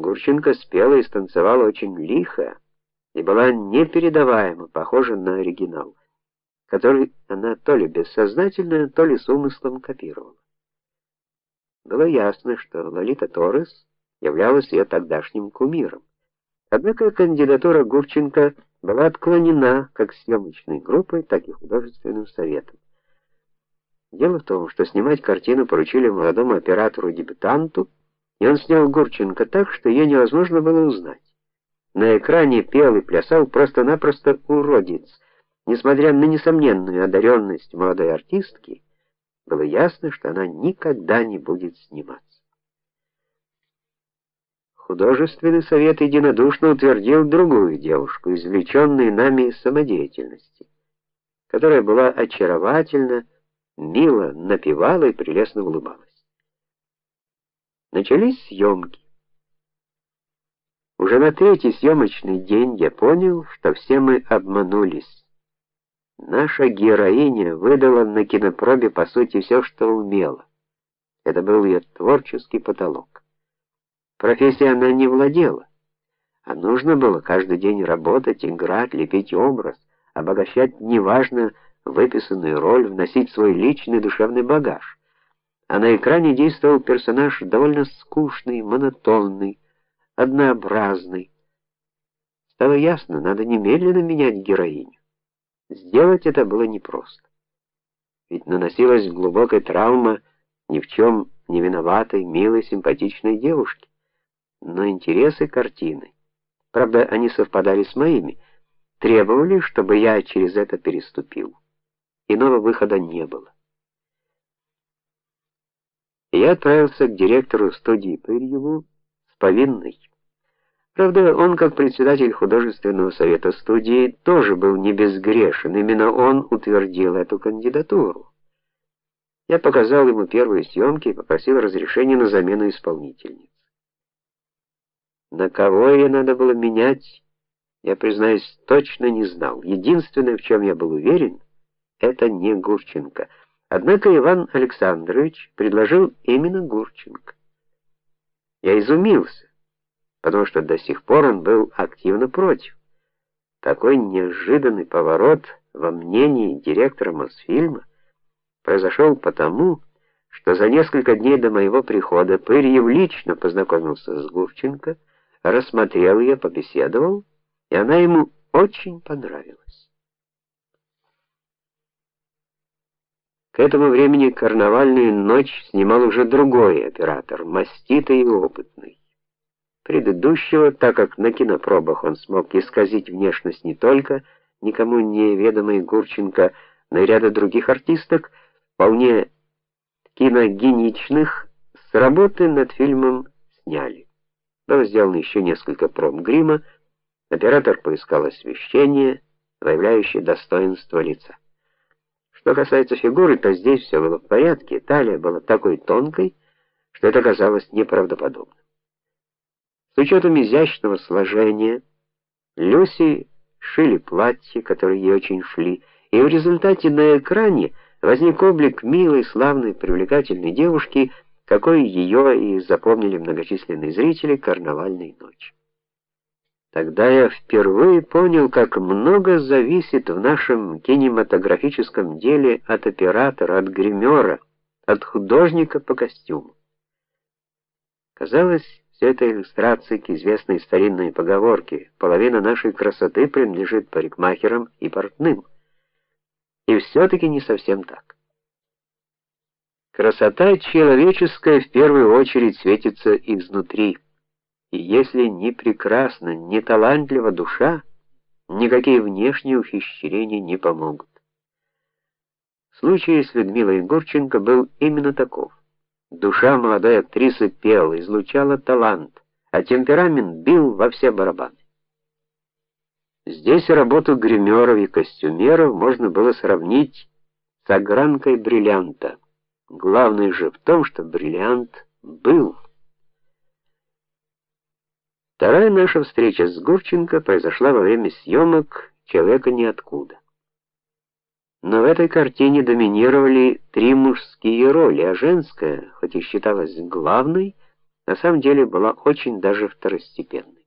Гурченко спела и станцевала очень лихо и была непередаваемо похожа на оригинал, который она то ли бессознательно, то ли с умыслом копировала. Было ясно, что Лолита Торрес являлась ее тогдашним кумиром. Однако кандидатура Гурченко была отклонена как съемочной группой, так и художественным советом. Дело в том, что снимать картину поручили молодому оператору-дебютанту, и он снял Гурченко так, что ее невозможно было узнать. На экране пел и плясал просто-напросто уродец. Несмотря на несомненную одаренность молодой артистки, было ясно, что она никогда не будет сниматься. Художественный совет единодушно утвердил другую девушку, извлеченную нами из самодеятельности, которая была очаровательна, мило напевала и прелестно улыбалась. Начались съемки. Уже на третий съемочный день я понял, что все мы обманулись. Наша героиня выдала на кинопробе по сути все, что умела. Это был ее творческий потолок. Профессией она не владела, а нужно было каждый день работать, играть, лепить образ, обогащать неважно выписанную роль, вносить свой личный душевный багаж. А на экране действовал персонаж довольно скучный, монотонный, однообразный. Стало ясно, надо немедленно менять героиню. Сделать это было непросто. Ведь наносилась глубокая травма ни в чем не виноватой, милой, симпатичной девушке. Но интересы картины, правда, они совпадали с моими, требовали, чтобы я через это переступил. Иного выхода не было. Я отправился к директору студии Пырьеву с повинной. Правда, он, как председатель художественного совета студии, тоже был не безгрешен. Именно он утвердил эту кандидатуру. Я показал ему первые съемки и попросил разрешения на замену исполнительницы. На кого ее надо было менять, я, признаюсь, точно не знал. Единственное, в чем я был уверен, это не Гурченко. Однако Иван Александрович предложил именно Гурченко. Я изумился потому что до сих пор он был активно против. Такой неожиданный поворот во мнении директора Мосфильма произошел потому, что за несколько дней до моего прихода Пырьев лично познакомился с Гурченко, рассмотрел ее, побеседовал, и она ему очень понравилась. Этому времени карнавальную ночь снимал уже другой оператор, маститый и опытный предыдущего, так как на кинопробах он смог исказить внешность не только никому неведомой Гурченко, но и ряда других артисток, вполне киногеничных, с работы над фильмом сняли. Было сделано еще несколько проб грима, оператор поискал освещение, выявляющее достоинство лица. Что касается фигуры, то здесь все было в порядке, талия была такой тонкой, что это казалось неправдоподобным. С учетом изящного сложения Люси шили платье, которые ей очень шли, и в результате на экране возник облик милой, славной, привлекательной девушки, какой ее и запомнили многочисленные зрители карнавальной ночи. Тогда я впервые понял, как много зависит в нашем кинематографическом деле от оператора, от гримера, от художника по костюму. Казалось, все это иллюстрации к известной старинной поговорке: половина нашей красоты принадлежит парикмахерам и портным. И все таки не совсем так. Красота человеческая в первую очередь светится изнутри. И если не прекрасна, не талантлива душа, никакие внешние ухищрения не помогут. Случай с Людмилой Гурченко был именно таков. Душа молодой актрисы пела, излучала талант, а темперамент бил во все барабаны. Здесь работу гримеров и костюмеров можно было сравнить с огранкой бриллианта. Главное же в том, что бриллиант был. Вторая наша встреча с Гурченко произошла во время съемок Человека ниоткуда. Но в этой картине доминировали три мужские роли, а женская, хоть и считалась главной, на самом деле была очень даже второстепенной.